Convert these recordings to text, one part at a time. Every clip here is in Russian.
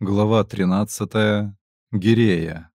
Глава 13. Гирея.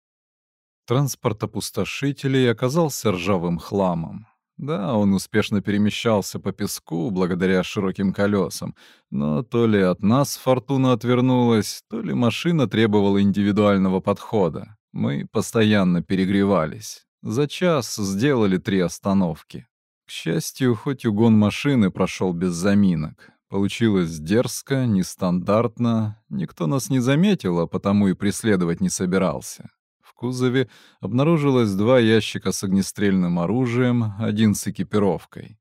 Транспорт опустошителей оказался ржавым хламом. Да, он успешно перемещался по песку благодаря широким колесам, но то ли от нас фортуна отвернулась, то ли машина требовала индивидуального подхода. Мы постоянно перегревались. За час сделали три остановки. К счастью, хоть угон машины прошел без заминок. Получилось дерзко, нестандартно. Никто нас не заметил, а потому и преследовать не собирался. В кузове обнаружилось два ящика с огнестрельным оружием, один с экипировкой.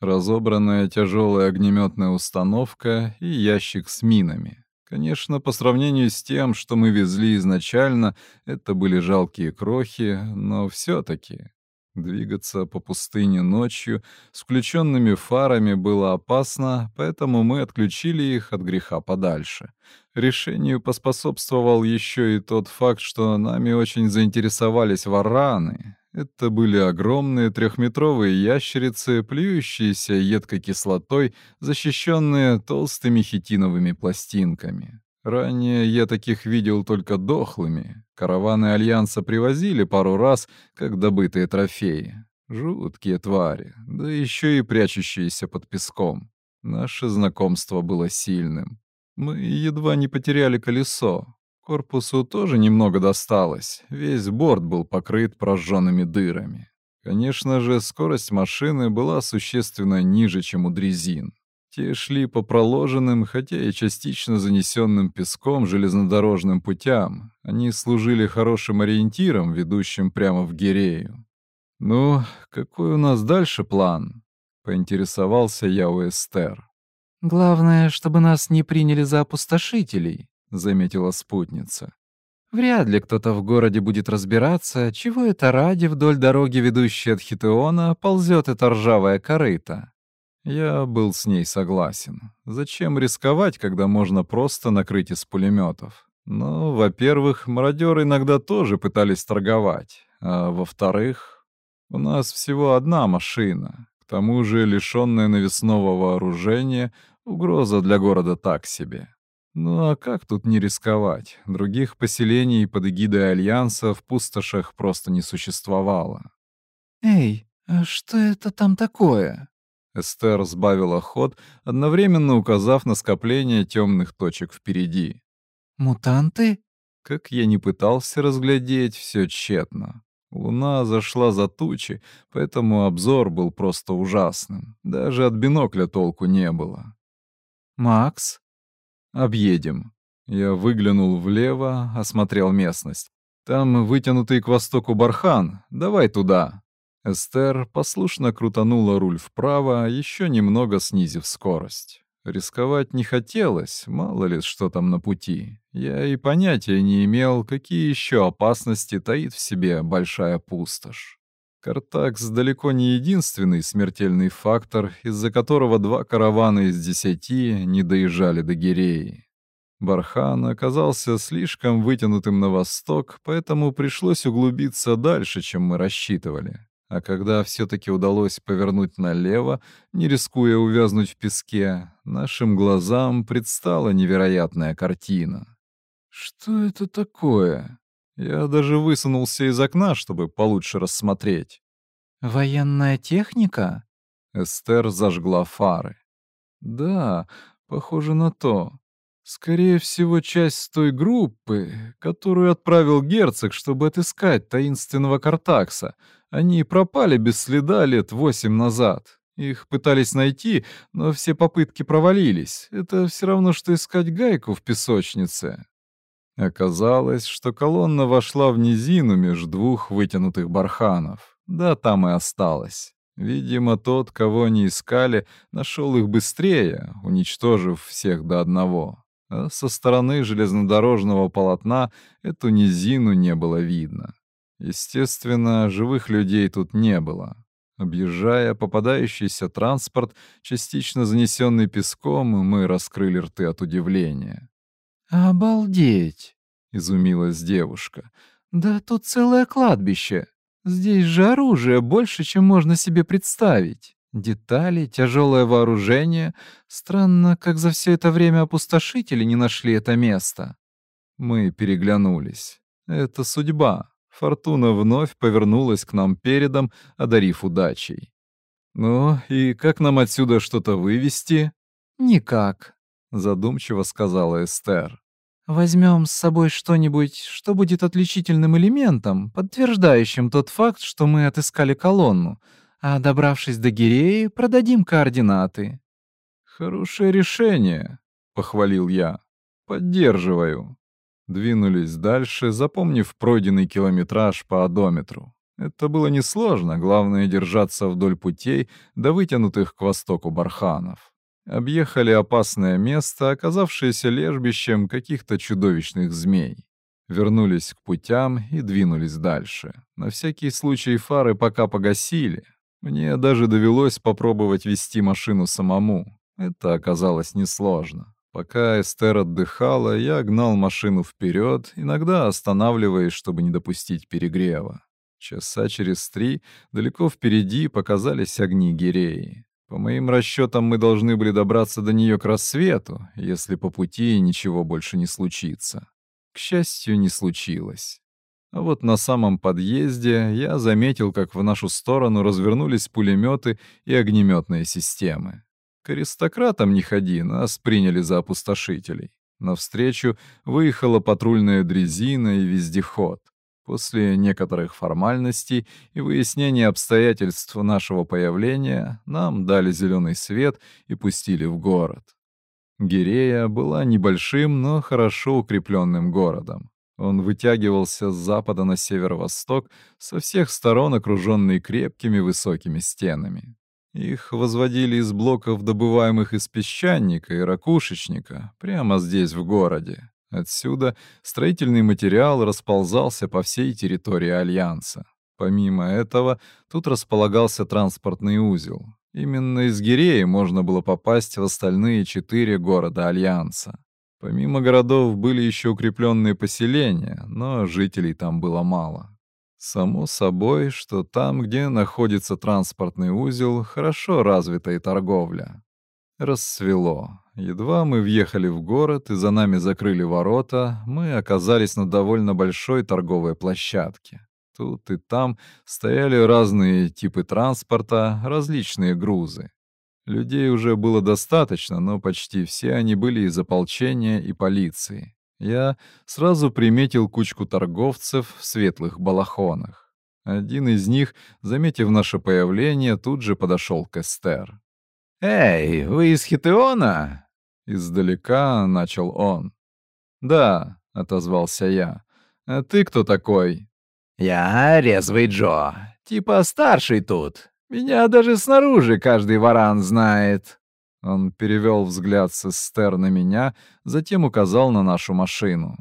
Разобранная тяжелая огнеметная установка и ящик с минами. Конечно, по сравнению с тем, что мы везли изначально, это были жалкие крохи, но все-таки Двигаться по пустыне ночью с включенными фарами было опасно, поэтому мы отключили их от греха подальше. Решению поспособствовал еще и тот факт, что нами очень заинтересовались вараны. Это были огромные трехметровые ящерицы, плюющиеся едкой кислотой, защищенные толстыми хитиновыми пластинками. Ранее я таких видел только дохлыми. Караваны Альянса привозили пару раз, как добытые трофеи. Жуткие твари, да еще и прячущиеся под песком. Наше знакомство было сильным. Мы едва не потеряли колесо. Корпусу тоже немного досталось, весь борт был покрыт прожженными дырами. Конечно же, скорость машины была существенно ниже, чем у дрезин. Детские шли по проложенным, хотя и частично занесенным песком железнодорожным путям. Они служили хорошим ориентиром, ведущим прямо в Гирею. «Ну, какой у нас дальше план?» — поинтересовался я у Эстер. «Главное, чтобы нас не приняли за опустошителей», — заметила спутница. «Вряд ли кто-то в городе будет разбираться, чего это ради вдоль дороги, ведущей от Хитеона, ползет эта ржавая корыта. Я был с ней согласен. Зачем рисковать, когда можно просто накрыть из пулеметов? Ну, во-первых, мародеры иногда тоже пытались торговать. А во-вторых, у нас всего одна машина. К тому же, лишенная навесного вооружения, угроза для города так себе. Ну а как тут не рисковать? Других поселений под эгидой Альянса в пустошах просто не существовало. «Эй, а что это там такое?» Эстер сбавила ход, одновременно указав на скопление темных точек впереди. «Мутанты?» Как я не пытался разглядеть, все тщетно. Луна зашла за тучи, поэтому обзор был просто ужасным. Даже от бинокля толку не было. «Макс?» «Объедем». Я выглянул влево, осмотрел местность. «Там вытянутый к востоку бархан. Давай туда». Эстер послушно крутанула руль вправо, еще немного снизив скорость. Рисковать не хотелось, мало ли что там на пути. Я и понятия не имел, какие еще опасности таит в себе большая пустошь. Картакс далеко не единственный смертельный фактор, из-за которого два каравана из десяти не доезжали до Гиреи. Бархан оказался слишком вытянутым на восток, поэтому пришлось углубиться дальше, чем мы рассчитывали. А когда все-таки удалось повернуть налево, не рискуя увязнуть в песке, нашим глазам предстала невероятная картина. «Что это такое?» Я даже высунулся из окна, чтобы получше рассмотреть. «Военная техника?» Эстер зажгла фары. «Да, похоже на то. Скорее всего, часть той группы, которую отправил герцог, чтобы отыскать таинственного Картакса. Они пропали без следа лет восемь назад. Их пытались найти, но все попытки провалились. Это все равно, что искать гайку в песочнице. Оказалось, что колонна вошла в низину между двух вытянутых барханов. Да, там и осталось. Видимо, тот, кого они искали, нашел их быстрее, уничтожив всех до одного. Со стороны железнодорожного полотна эту низину не было видно. Естественно, живых людей тут не было. Объезжая попадающийся транспорт, частично занесенный песком, мы раскрыли рты от удивления. «Обалдеть!» — изумилась девушка. «Да тут целое кладбище. Здесь же оружие больше, чем можно себе представить» детали, тяжелое вооружение. Странно, как за все это время опустошители не нашли это место. Мы переглянулись. Это судьба. Фортуна вновь повернулась к нам передом, одарив удачей. «Ну, и как нам отсюда что-то вывести?» «Никак», — задумчиво сказала Эстер. «Возьмем с собой что-нибудь, что будет отличительным элементом, подтверждающим тот факт, что мы отыскали колонну а добравшись до Гиреи, продадим координаты». «Хорошее решение», — похвалил я. «Поддерживаю». Двинулись дальше, запомнив пройденный километраж по одометру. Это было несложно, главное держаться вдоль путей до вытянутых к востоку барханов. Объехали опасное место, оказавшееся лежбищем каких-то чудовищных змей. Вернулись к путям и двинулись дальше. На всякий случай фары пока погасили, мне даже довелось попробовать вести машину самому. Это оказалось несложно. Пока Эстер отдыхала, я гнал машину вперед, иногда останавливаясь, чтобы не допустить перегрева. Часа через три далеко впереди показались огни Гиреи. По моим расчетам, мы должны были добраться до нее к рассвету, если по пути ничего больше не случится. К счастью, не случилось. А вот на самом подъезде я заметил, как в нашу сторону развернулись пулеметы и огнеметные системы. К аристократам не ходи, нас приняли за опустошителей. Навстречу выехала патрульная дрезина и вездеход. После некоторых формальностей и выяснения обстоятельств нашего появления нам дали зеленый свет и пустили в город. Гирея была небольшим, но хорошо укрепленным городом. Он вытягивался с запада на северо-восток, со всех сторон окруженный крепкими высокими стенами. Их возводили из блоков, добываемых из песчаника и ракушечника, прямо здесь, в городе. Отсюда строительный материал расползался по всей территории Альянса. Помимо этого, тут располагался транспортный узел. Именно из Гиреи можно было попасть в остальные четыре города Альянса. Помимо городов были еще укрепленные поселения, но жителей там было мало. Само собой, что там, где находится транспортный узел, хорошо развита и торговля. Рассвело. Едва мы въехали в город и за нами закрыли ворота, мы оказались на довольно большой торговой площадке. Тут и там стояли разные типы транспорта, различные грузы. Людей уже было достаточно, но почти все они были из ополчения и полиции. Я сразу приметил кучку торговцев в светлых балахонах. Один из них, заметив наше появление, тут же подошел к Эстер. «Эй, вы из Хитеона?» Издалека начал он. «Да», — отозвался я. «А ты кто такой?» «Я Резвый Джо. Типа старший тут. Меня даже снаружи каждый варан знает». Он перевел взгляд с Эстер на меня, затем указал на нашу машину.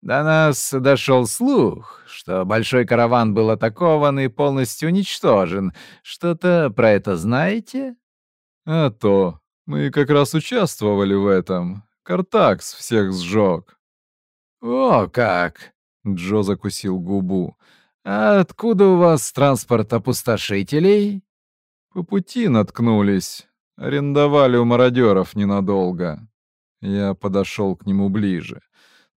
До нас дошел слух, что большой караван был атакован и полностью уничтожен. Что-то про это знаете? А то. Мы как раз участвовали в этом. Картакс всех сжег. О, как! Джо закусил губу. А откуда у вас транспорт опустошителей? По пути наткнулись. Арендовали у мародеров ненадолго. Я подошел к нему ближе.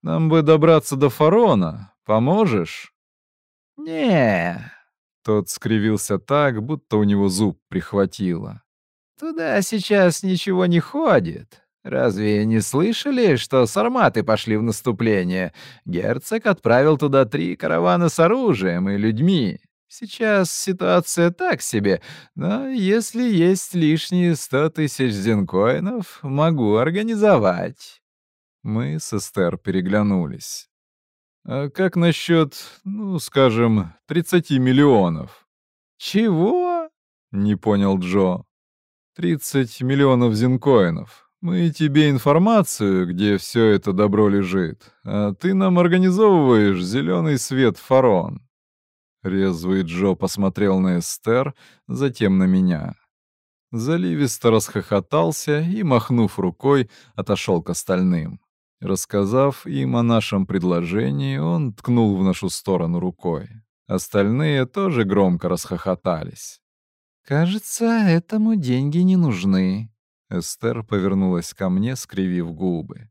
Нам бы добраться до Фарона. Поможешь? не Тот скривился так, будто у него зуб прихватило. «Туда сейчас ничего не ходит. Разве не слышали, что сарматы пошли в наступление? Герцог отправил туда три каравана с оружием и людьми. Сейчас ситуация так себе, но если есть лишние сто тысяч зенкоинов, могу организовать». Мы с Эстер переглянулись. «А как насчет, ну, скажем, 30 миллионов?» «Чего?» — не понял Джо. «30 миллионов зенкоинов. Мы тебе информацию, где все это добро лежит, а ты нам организовываешь зеленый свет фарон». Резвый Джо посмотрел на Эстер, затем на меня. Заливисто расхохотался и, махнув рукой, отошел к остальным. Рассказав им о нашем предложении, он ткнул в нашу сторону рукой. Остальные тоже громко расхохотались. «Кажется, этому деньги не нужны». Эстер повернулась ко мне, скривив губы.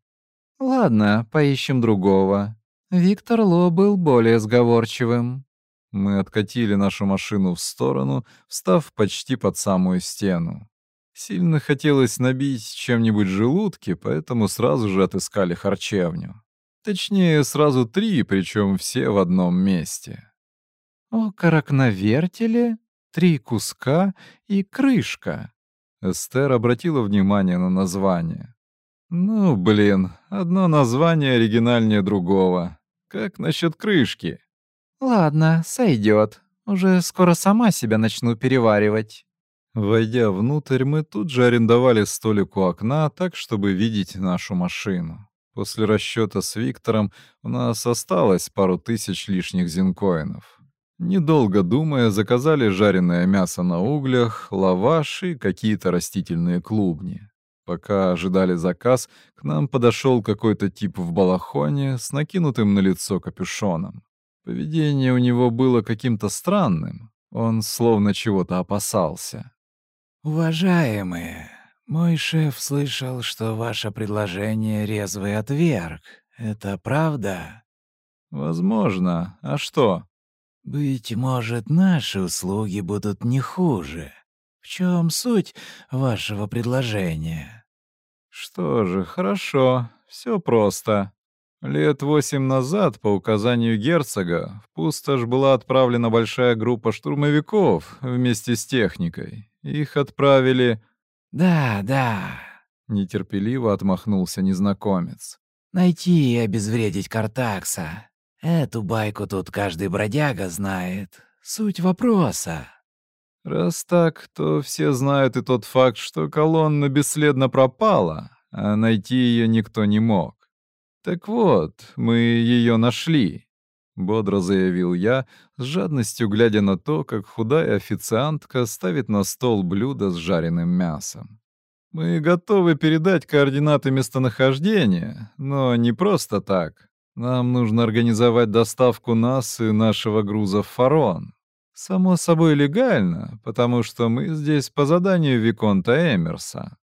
«Ладно, поищем другого». Виктор Ло был более сговорчивым. Мы откатили нашу машину в сторону, встав почти под самую стену. Сильно хотелось набить чем-нибудь желудки, поэтому сразу же отыскали харчевню. Точнее, сразу три, причем все в одном месте. «Окорок на вертеле, три куска и крышка». Эстер обратила внимание на название. «Ну, блин, одно название оригинальнее другого. Как насчет крышки?» Ладно, сойдет. Уже скоро сама себя начну переваривать. Войдя внутрь, мы тут же арендовали столик у окна, так чтобы видеть нашу машину. После расчета с Виктором у нас осталось пару тысяч лишних зинкоинов. Недолго думая, заказали жареное мясо на углях, лаваш и какие-то растительные клубни. Пока ожидали заказ, к нам подошел какой-то тип в балахоне с накинутым на лицо капюшоном. Поведение у него было каким-то странным. Он словно чего-то опасался. «Уважаемые, мой шеф слышал, что ваше предложение резвый отверг. Это правда?» «Возможно. А что?» «Быть может, наши услуги будут не хуже. В чем суть вашего предложения?» «Что же, хорошо. Все просто. Лет восемь назад по указанию герцога в пустошь была отправлена большая группа штурмовиков вместе с техникой. Их отправили... «Да, да», — нетерпеливо отмахнулся незнакомец. «Найти и обезвредить Картакса. Эту байку тут каждый бродяга знает. Суть вопроса». «Раз так, то все знают и тот факт, что колонна бесследно пропала, а найти ее никто не мог. «Так вот, мы ее нашли», — бодро заявил я, с жадностью глядя на то, как худая официантка ставит на стол блюдо с жареным мясом. «Мы готовы передать координаты местонахождения, но не просто так. Нам нужно организовать доставку нас и нашего груза в Фарон. Само собой легально, потому что мы здесь по заданию Виконта Эмерса».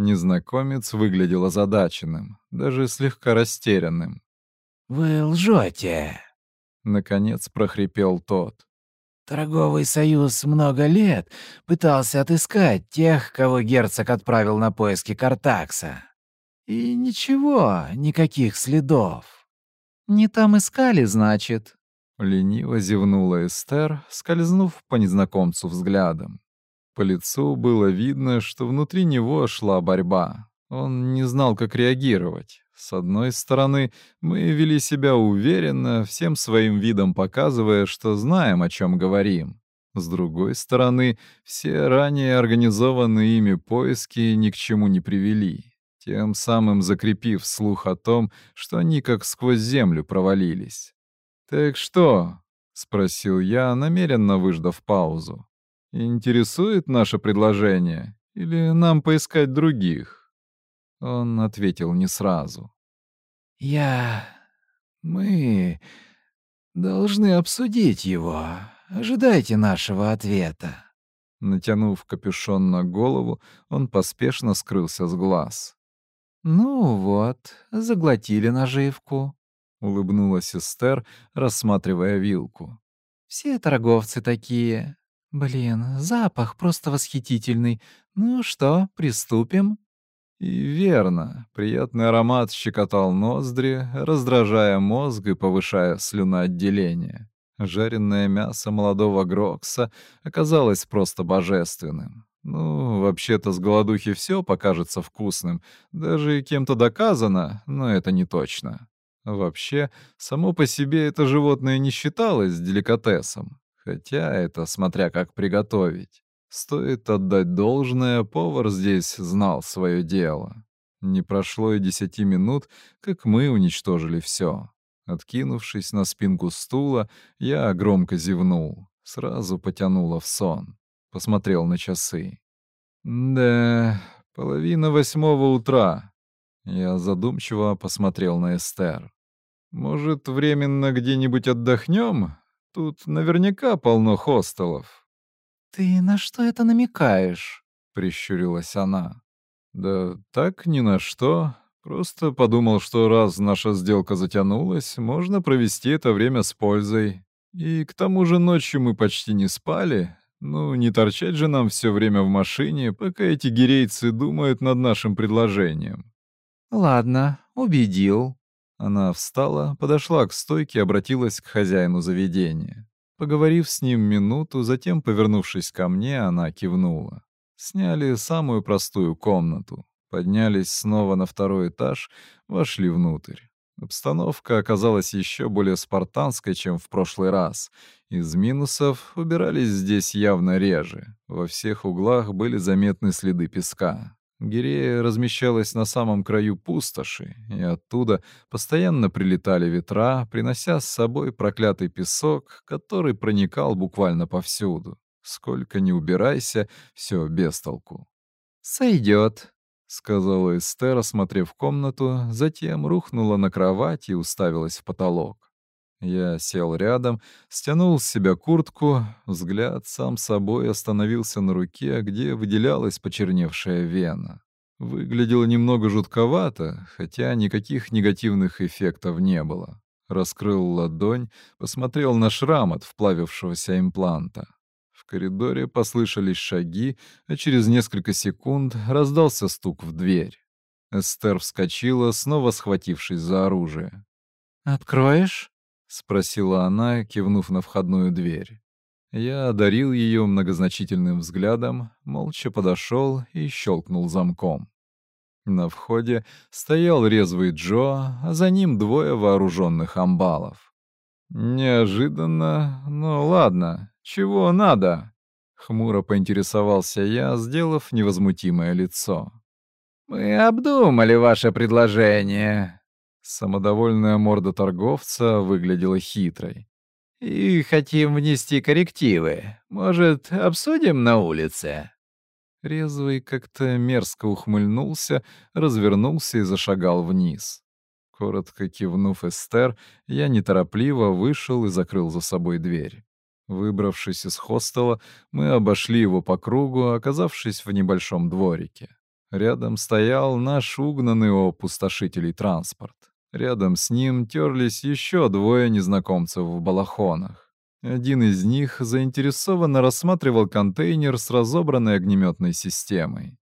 Незнакомец выглядел озадаченным, даже слегка растерянным. «Вы лжете!» — наконец прохрипел тот. «Торговый союз много лет пытался отыскать тех, кого герцог отправил на поиски Картакса. И ничего, никаких следов. Не там искали, значит?» Лениво зевнула Эстер, скользнув по незнакомцу взглядом. По лицу было видно, что внутри него шла борьба. Он не знал, как реагировать. С одной стороны, мы вели себя уверенно, всем своим видом показывая, что знаем, о чем говорим. С другой стороны, все ранее организованные ими поиски ни к чему не привели, тем самым закрепив слух о том, что они как сквозь землю провалились. «Так что?» — спросил я, намеренно выждав паузу. «Интересует наше предложение? Или нам поискать других?» Он ответил не сразу. «Я... мы... должны обсудить его. Ожидайте нашего ответа». Натянув капюшон на голову, он поспешно скрылся с глаз. «Ну вот, заглотили наживку», — улыбнулась Эстер, рассматривая вилку. «Все торговцы такие. Блин, запах просто восхитительный. Ну что, приступим? Верно. Приятный аромат щекотал ноздри, раздражая мозг и повышая слюноотделение. Жареное мясо молодого Грокса оказалось просто божественным. Ну, вообще-то с голодухи все покажется вкусным, даже кем-то доказано, но это не точно. Вообще, само по себе это животное не считалось деликатесом. Хотя это смотря как приготовить. Стоит отдать должное, повар здесь знал свое дело. Не прошло и десяти минут, как мы уничтожили все. Откинувшись на спинку стула, я громко зевнул. Сразу потянуло в сон. Посмотрел на часы. «Да, половина восьмого утра». Я задумчиво посмотрел на Эстер. «Может, временно где-нибудь отдохнем? Тут наверняка полно хостелов». «Ты на что это намекаешь?» — прищурилась она. «Да так ни на что. Просто подумал, что раз наша сделка затянулась, можно провести это время с пользой. И к тому же ночью мы почти не спали. Ну, не торчать же нам все время в машине, пока эти гирейцы думают над нашим предложением». «Ладно, убедил», она встала, подошла к стойке и обратилась к хозяину заведения. Поговорив с ним минуту, затем, повернувшись ко мне, она кивнула. Сняли самую простую комнату, поднялись снова на второй этаж, вошли внутрь. Обстановка оказалась еще более спартанской, чем в прошлый раз. Из минусов убирались здесь явно реже. Во всех углах были заметны следы песка. Гиреи размещалась на самом краю пустоши, и оттуда постоянно прилетали ветра, принося с собой проклятый песок, который проникал буквально повсюду. Сколько ни убирайся, все без толку. «Сойдет», — сказала Эстер, осмотрев комнату, затем рухнула на кровать и уставилась в потолок. Я сел рядом, стянул с себя куртку, взгляд сам собой остановился на руке, где выделялась почерневшая вена. Выглядело немного жутковато, хотя никаких негативных эффектов не было. Раскрыл ладонь, посмотрел на шрам от вплавившегося импланта. В коридоре послышались шаги, а через несколько секунд раздался стук в дверь. Эстер вскочила, снова схватившись за оружие. «Откроешь?» спросила она, кивнув на входную дверь. Я одарил ее многозначительным взглядом, молча подошел и щелкнул замком. На входе стоял резвый Джо, а за ним двое вооруженных амбалов. «Неожиданно, но ладно, чего надо?» — хмуро поинтересовался я, сделав невозмутимое лицо. «Мы обдумали ваше предложение», Самодовольная морда торговца выглядела хитрой. «И хотим внести коррективы. Может, обсудим на улице?» Резвый как-то мерзко ухмыльнулся, развернулся и зашагал вниз. Коротко кивнув Эстер, я неторопливо вышел и закрыл за собой дверь. Выбравшись из хостела, мы обошли его по кругу, оказавшись в небольшом дворике. Рядом стоял наш угнанный у опустошителей транспорт. Рядом с ним терлись еще двое незнакомцев в балахонах. Один из них заинтересованно рассматривал контейнер с разобранной огнеметной системой.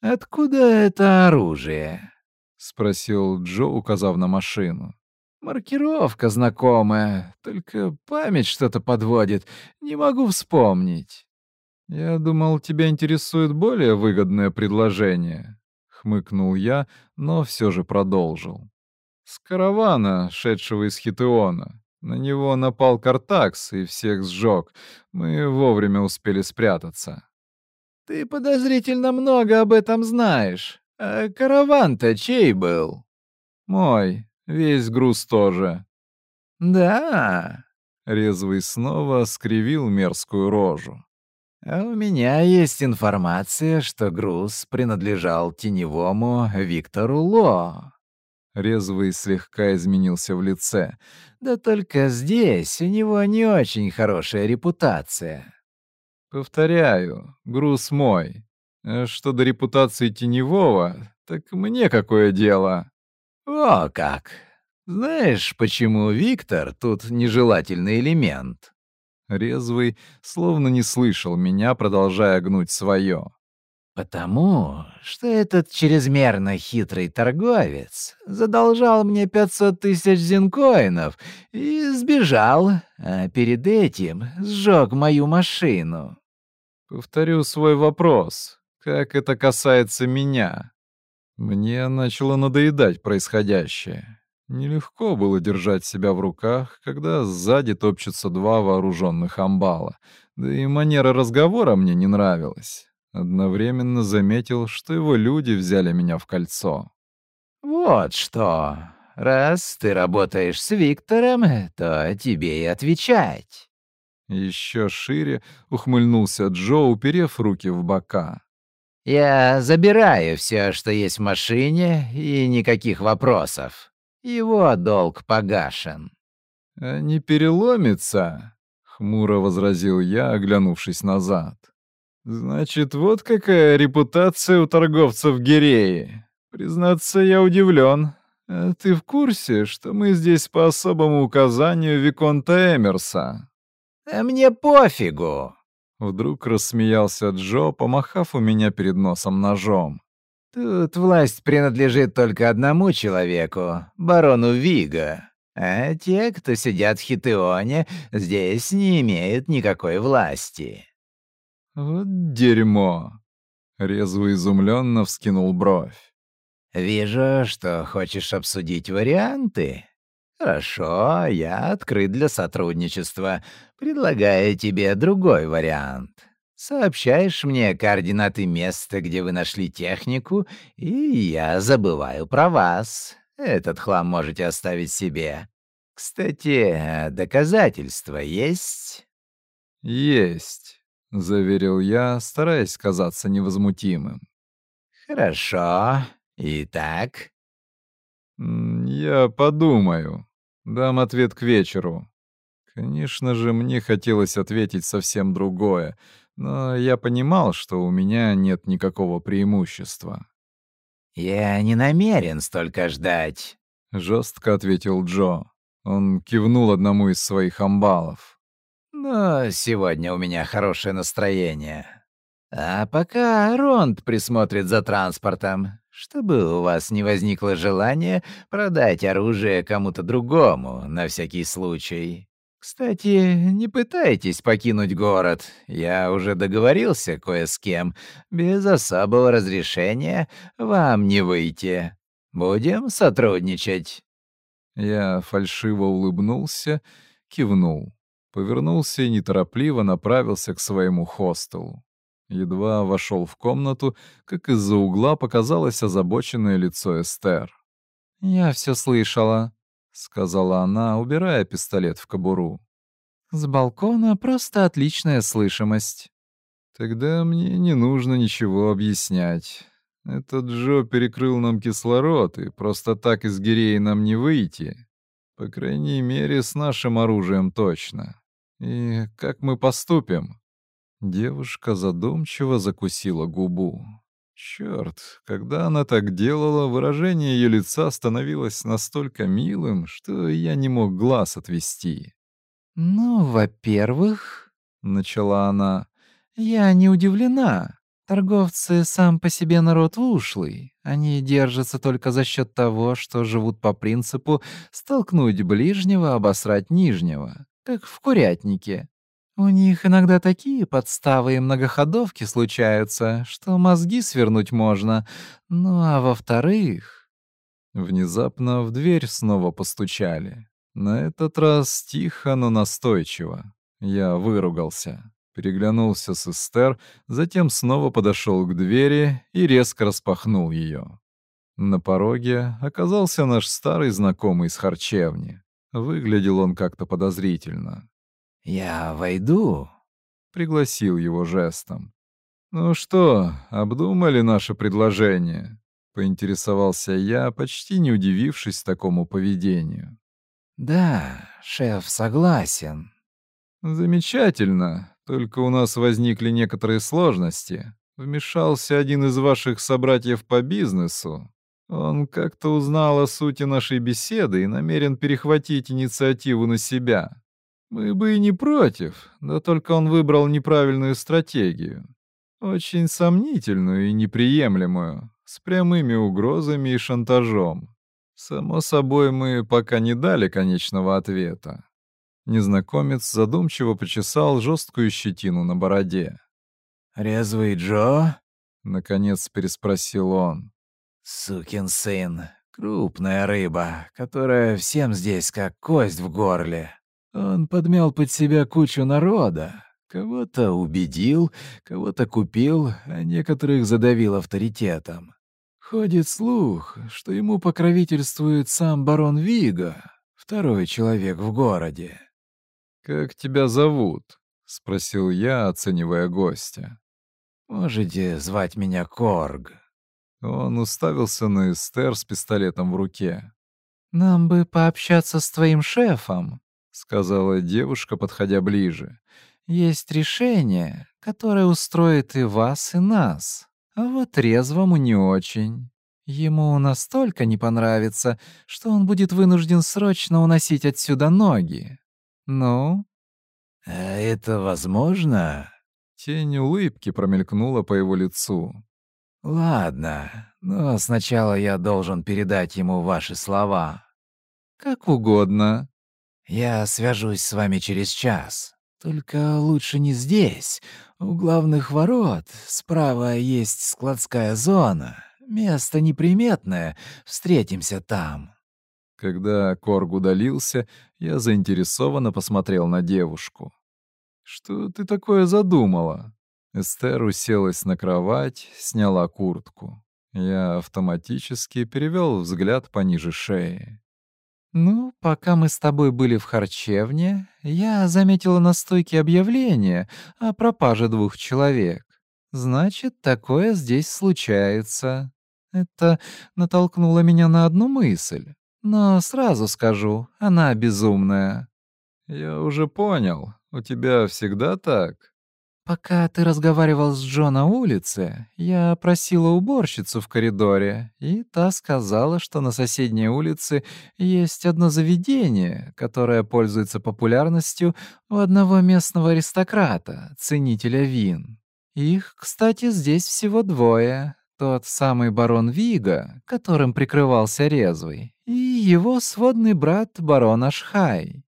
«Откуда это оружие?» — спросил Джо, указав на машину. «Маркировка знакомая, только память что-то подводит, не могу вспомнить». «Я думал, тебя интересует более выгодное предложение», — хмыкнул я, но все же продолжил. С каравана, шедшего из Хитеона. На него напал Картакс и всех сжег. Мы вовремя успели спрятаться. «Ты подозрительно много об этом знаешь. А караван-то чей был?» «Мой. Весь груз тоже». «Да?» Резвый снова скривил мерзкую рожу. «А у меня есть информация, что груз принадлежал теневому Виктору Ло» резво слегка изменился в лице. «Да только здесь у него не очень хорошая репутация». «Повторяю, груз мой. Э, что до репутации теневого, так мне какое дело?» «О как! Знаешь, почему Виктор тут нежелательный элемент?» Резвый словно не слышал меня, продолжая гнуть свое. Потому что этот чрезмерно хитрый торговец задолжал мне 500 тысяч зинкоинов и сбежал, а перед этим сжег мою машину. Повторю свой вопрос. Как это касается меня? Мне начало надоедать происходящее. Нелегко было держать себя в руках, когда сзади топчутся два вооруженных амбала, да и манера разговора мне не нравилась. Одновременно заметил, что его люди взяли меня в кольцо. «Вот что. Раз ты работаешь с Виктором, то тебе и отвечать». Еще шире ухмыльнулся Джо, уперев руки в бока. «Я забираю все, что есть в машине, и никаких вопросов. Его долг погашен». «Э, «Не переломится», — хмуро возразил я, оглянувшись назад. Значит, вот какая репутация у торговцев Гиреи. Признаться, я удивлен. А ты в курсе, что мы здесь по особому указанию Виконта Эмерса? А мне пофигу. Вдруг рассмеялся Джо, помахав у меня перед носом ножом. Тут власть принадлежит только одному человеку, барону Вига. А те, кто сидят в Хитеоне, здесь не имеют никакой власти. Вот «Дерьмо!» — резво изумленно вскинул бровь. «Вижу, что хочешь обсудить варианты. Хорошо, я открыт для сотрудничества. Предлагаю тебе другой вариант. Сообщаешь мне координаты места, где вы нашли технику, и я забываю про вас. Этот хлам можете оставить себе. Кстати, доказательства есть?» «Есть». — заверил я, стараясь казаться невозмутимым. «Хорошо. Итак?» «Я подумаю. Дам ответ к вечеру». Конечно же, мне хотелось ответить совсем другое, но я понимал, что у меня нет никакого преимущества. «Я не намерен столько ждать», — жестко ответил Джо. Он кивнул одному из своих амбалов. Но сегодня у меня хорошее настроение. А пока Ронд присмотрит за транспортом. Чтобы у вас не возникло желания продать оружие кому-то другому, на всякий случай. Кстати, не пытайтесь покинуть город. Я уже договорился кое с кем. Без особого разрешения вам не выйти. Будем сотрудничать. Я фальшиво улыбнулся, кивнул повернулся и неторопливо направился к своему хостелу. Едва вошел в комнату, как из-за угла показалось озабоченное лицо Эстер. «Я все слышала», — сказала она, убирая пистолет в кобуру. «С балкона просто отличная слышимость». «Тогда мне не нужно ничего объяснять. Этот Джо перекрыл нам кислород, и просто так из гирей нам не выйти. По крайней мере, с нашим оружием точно» и как мы поступим?» Девушка задумчиво закусила губу. Черт, когда она так делала, выражение ее лица становилось настолько милым, что я не мог глаз отвести. «Ну, во-первых...» — начала она. «Я не удивлена. Торговцы сам по себе народ ушлый. Они держатся только за счет того, что живут по принципу «столкнуть ближнего, обосрать нижнего». Как в курятнике. У них иногда такие подставы и многоходовки случаются, что мозги свернуть можно. Ну а во-вторых... Внезапно в дверь снова постучали. На этот раз тихо, но настойчиво. Я выругался, переглянулся с Эстер, затем снова подошел к двери и резко распахнул ее. На пороге оказался наш старый знакомый с харчевни. Выглядел он как-то подозрительно. «Я войду», — пригласил его жестом. «Ну что, обдумали наше предложение?» — поинтересовался я, почти не удивившись такому поведению. «Да, шеф согласен». «Замечательно, только у нас возникли некоторые сложности. Вмешался один из ваших собратьев по бизнесу, он как-то узнал о сути нашей беседы и намерен перехватить инициативу на себя. Мы бы и не против, да только он выбрал неправильную стратегию. Очень сомнительную и неприемлемую, с прямыми угрозами и шантажом. Само собой, мы пока не дали конечного ответа. Незнакомец задумчиво почесал жесткую щетину на бороде. «Резвый Джо?» — наконец переспросил он. Сукин сын, крупная рыба, которая всем здесь как кость в горле. Он подмял под себя кучу народа, кого-то убедил, кого-то купил, а некоторых задавил авторитетом. Ходит слух, что ему покровительствует сам барон Вига, второй человек в городе. «Как тебя зовут?» — спросил я, оценивая гостя. «Можете звать меня Корг», он уставился на Эстер с пистолетом в руке. «Нам бы пообщаться с твоим шефом», — сказала девушка, подходя ближе. «Есть решение, которое устроит и вас, и нас. А вот резвому не очень. Ему настолько не понравится, что он будет вынужден срочно уносить отсюда ноги. Ну?» «А это возможно?» Тень улыбки промелькнула по его лицу. «Ладно, но сначала я должен передать ему ваши слова». «Как угодно». «Я свяжусь с вами через час. Только лучше не здесь. У главных ворот справа есть складская зона. Место неприметное. Встретимся там». Когда Корг удалился, я заинтересованно посмотрел на девушку. «Что ты такое задумала?» Эстер уселась на кровать, сняла куртку. Я автоматически перевел взгляд пониже шеи. «Ну, пока мы с тобой были в харчевне, я заметила на стойке объявление о пропаже двух человек. Значит, такое здесь случается. Это натолкнуло меня на одну мысль. Но сразу скажу, она безумная». «Я уже понял. У тебя всегда так?» Пока ты разговаривал с Джо на улице, я просила уборщицу в коридоре, и та сказала, что на соседней улице есть одно заведение, которое пользуется популярностью у одного местного аристократа, ценителя вин. Их, кстати, здесь всего двое. Тот самый барон Вига, которым прикрывался Резвый, и его сводный брат барон Ашхай.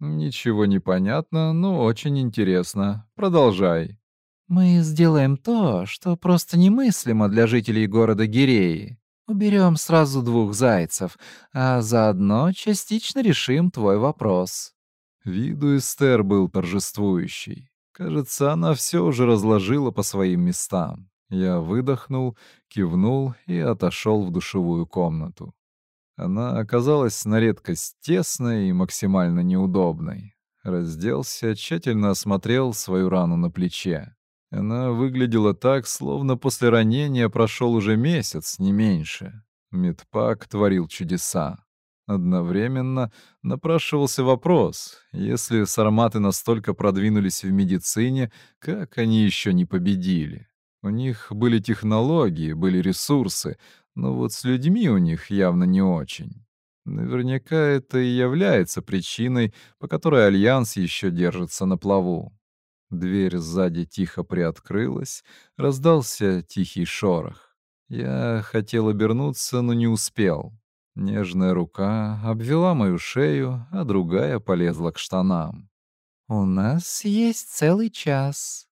«Ничего не понятно, но очень интересно. Продолжай». «Мы сделаем то, что просто немыслимо для жителей города Гиреи. Уберем сразу двух зайцев, а заодно частично решим твой вопрос». Виду Эстер был торжествующий. Кажется, она все уже разложила по своим местам. Я выдохнул, кивнул и отошел в душевую комнату. Она оказалась на редкость тесной и максимально неудобной. Разделся, тщательно осмотрел свою рану на плече. Она выглядела так, словно после ранения прошел уже месяц, не меньше. Медпак творил чудеса. Одновременно напрашивался вопрос, если сарматы настолько продвинулись в медицине, как они еще не победили? У них были технологии, были ресурсы, но вот с людьми у них явно не очень. Наверняка это и является причиной, по которой Альянс еще держится на плаву. Дверь сзади тихо приоткрылась, раздался тихий шорох. Я хотел обернуться, но не успел. Нежная рука обвела мою шею, а другая полезла к штанам. «У нас есть целый час»,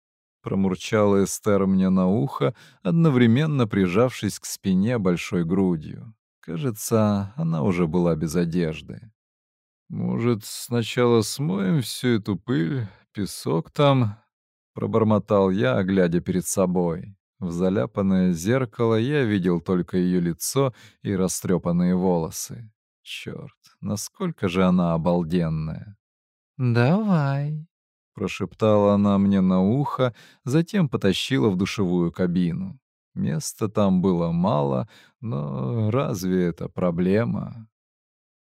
промурчала Эстер мне на ухо, одновременно прижавшись к спине большой грудью. Кажется, она уже была без одежды. «Может, сначала смоем всю эту пыль, песок там?» — пробормотал я, глядя перед собой. В заляпанное зеркало я видел только ее лицо и растрепанные волосы. Черт, насколько же она обалденная. «Давай», Прошептала она мне на ухо, затем потащила в душевую кабину. Места там было мало, но разве это проблема?